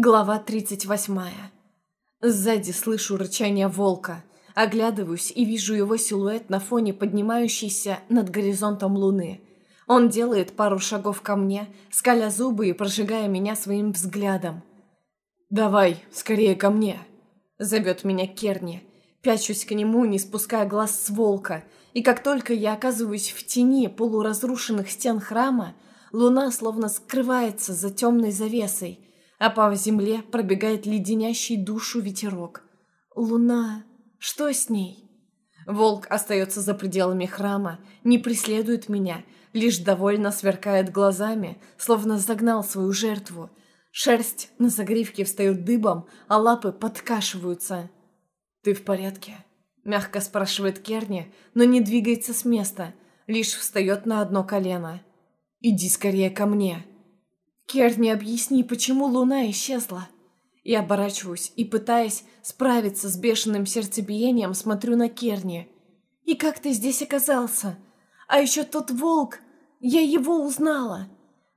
Глава 38. Сзади слышу рычание волка. Оглядываюсь и вижу его силуэт на фоне поднимающейся над горизонтом луны. Он делает пару шагов ко мне, скаля зубы и прожигая меня своим взглядом. «Давай, скорее ко мне!» Зовет меня Керни. Пячусь к нему, не спуская глаз с волка. И как только я оказываюсь в тени полуразрушенных стен храма, луна словно скрывается за темной завесой – а по земле пробегает леденящий душу ветерок. Луна... Что с ней? Волк остается за пределами храма, не преследует меня, лишь довольно сверкает глазами, словно загнал свою жертву. Шерсть на загривке встает дыбом, а лапы подкашиваются. «Ты в порядке?» – мягко спрашивает Керни, но не двигается с места, лишь встает на одно колено. «Иди скорее ко мне!» «Керни, объясни, почему луна исчезла?» Я оборачиваюсь и, пытаясь справиться с бешеным сердцебиением, смотрю на Керни. «И как ты здесь оказался? А еще тот волк! Я его узнала!»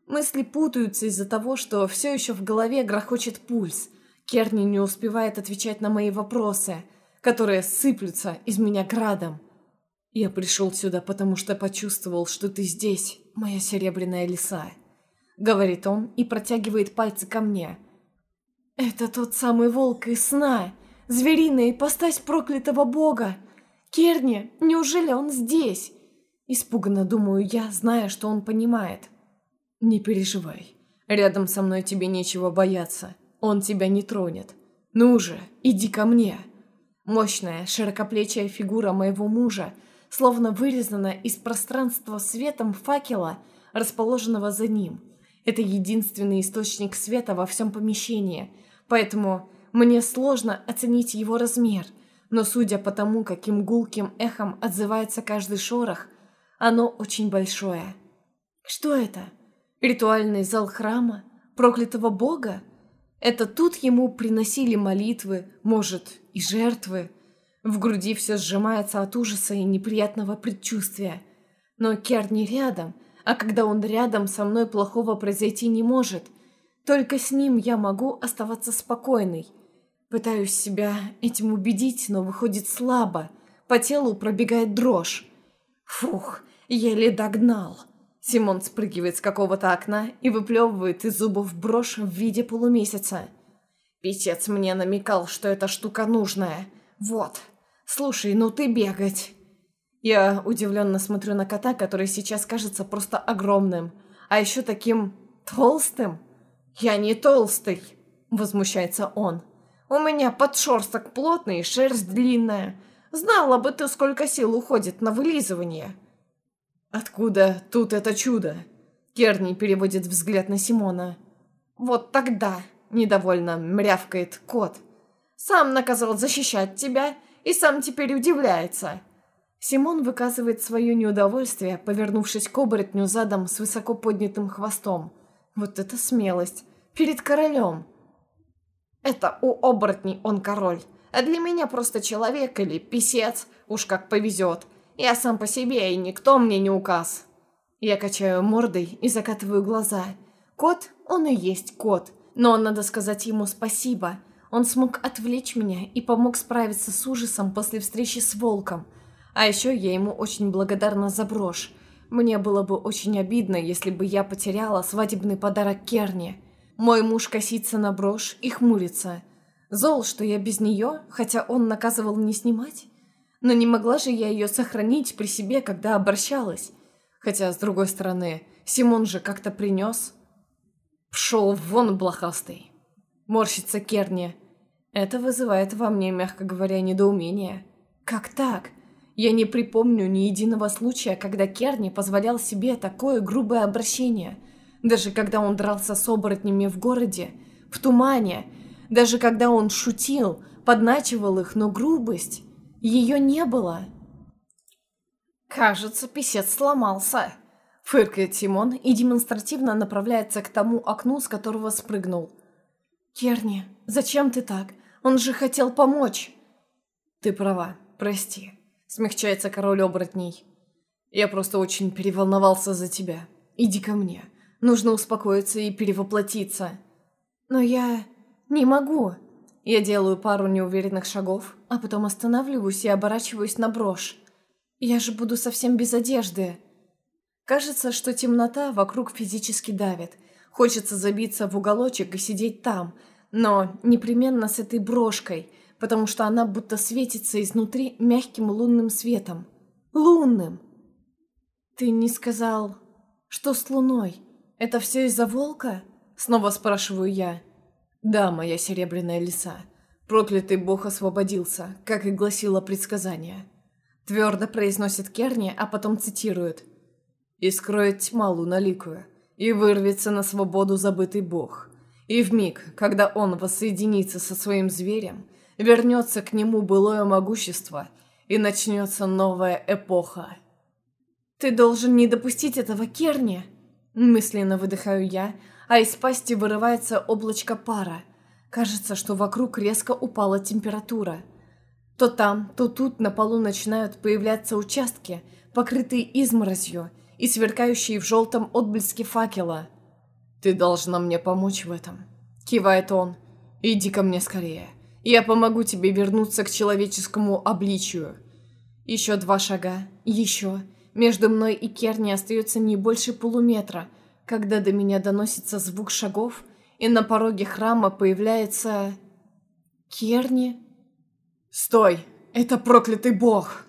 Мысли путаются из-за того, что все еще в голове грохочет пульс. Керни не успевает отвечать на мои вопросы, которые сыплются из меня градом. «Я пришел сюда, потому что почувствовал, что ты здесь, моя серебряная лиса» говорит он и протягивает пальцы ко мне. «Это тот самый волк из сна, звериная ипостась проклятого бога. Керни, неужели он здесь?» Испуганно думаю я, зная, что он понимает. «Не переживай, рядом со мной тебе нечего бояться, он тебя не тронет. Ну же, иди ко мне!» Мощная, широкоплечая фигура моего мужа, словно вырезана из пространства светом факела, расположенного за ним – это единственный источник света во всем помещении, поэтому мне сложно оценить его размер, но судя по тому, каким гулким эхом отзывается каждый шорох, оно очень большое. Что это? Ритуальный зал храма? Проклятого бога? Это тут ему приносили молитвы, может, и жертвы. В груди все сжимается от ужаса и неприятного предчувствия. Но Кер не рядом, а когда он рядом, со мной плохого произойти не может. Только с ним я могу оставаться спокойной. Пытаюсь себя этим убедить, но выходит слабо. По телу пробегает дрожь. Фух, еле догнал. Симон спрыгивает с какого-то окна и выплевывает из зубов брошь в виде полумесяца. Писец мне намекал, что эта штука нужная. Вот. Слушай, ну ты бегать. Я удивленно смотрю на кота, который сейчас кажется просто огромным. А еще таким толстым. «Я не толстый!» – возмущается он. «У меня подшерсток плотный и шерсть длинная. Знала бы ты, сколько сил уходит на вылизывание!» «Откуда тут это чудо?» Керни переводит взгляд на Симона. «Вот тогда!» – недовольно мрявкает кот. «Сам наказал защищать тебя и сам теперь удивляется!» Симон выказывает свое неудовольствие, повернувшись к оборотню задом с высоко поднятым хвостом. Вот это смелость! Перед королем! Это у оборотней он король, а для меня просто человек или писец, уж как повезет. Я сам по себе, и никто мне не указ. Я качаю мордой и закатываю глаза. Кот, он и есть кот, но надо сказать ему спасибо. Он смог отвлечь меня и помог справиться с ужасом после встречи с волком – а еще я ему очень благодарна за брошь. Мне было бы очень обидно, если бы я потеряла свадебный подарок Керни. Мой муж косится на брошь и хмурится. Зол, что я без нее, хотя он наказывал не снимать. Но не могла же я ее сохранить при себе, когда обращалась. Хотя, с другой стороны, Симон же как-то принес. Пшел вон, блохастый. Морщится Керни. Это вызывает во мне, мягко говоря, недоумение. Как так? Я не припомню ни единого случая, когда Керни позволял себе такое грубое обращение. Даже когда он дрался с оборотнями в городе, в тумане, даже когда он шутил, подначивал их, но грубость, ее не было. «Кажется, писец сломался», — фыркает Симон и демонстративно направляется к тому окну, с которого спрыгнул. «Керни, зачем ты так? Он же хотел помочь!» «Ты права, прости», смягчается король оборотней. «Я просто очень переволновался за тебя. Иди ко мне. Нужно успокоиться и перевоплотиться». «Но я... «Не могу!» Я делаю пару неуверенных шагов, а потом останавливаюсь и оборачиваюсь на брошь. Я же буду совсем без одежды. Кажется, что темнота вокруг физически давит. Хочется забиться в уголочек и сидеть там, но непременно с этой брошкой, потому что она будто светится изнутри мягким лунным светом. Лунным! Ты не сказал, что с луной? Это все из-за волка? Снова спрашиваю я. Да, моя серебряная лиса. Проклятый бог освободился, как и гласило предсказание. Твердо произносит Керни, а потом цитирует. «И скроет тьма луналикую, и вырвется на свободу забытый бог. И в миг, когда он воссоединится со своим зверем, вернется к нему былое могущество, и начнется новая эпоха». «Ты должен не допустить этого, Керни!» Мысленно выдыхаю я, а из пасти вырывается облачко пара. Кажется, что вокруг резко упала температура. То там, то тут на полу начинают появляться участки, покрытые изморозью и сверкающие в желтом отблеске факела. «Ты должна мне помочь в этом», — кивает он. «Иди ко мне скорее. Я помогу тебе вернуться к человеческому обличию». Еще два шага, еще. Между мной и Керни остается не больше полуметра, когда до меня доносится звук шагов, и на пороге храма появляется... Керни? «Стой! Это проклятый бог!»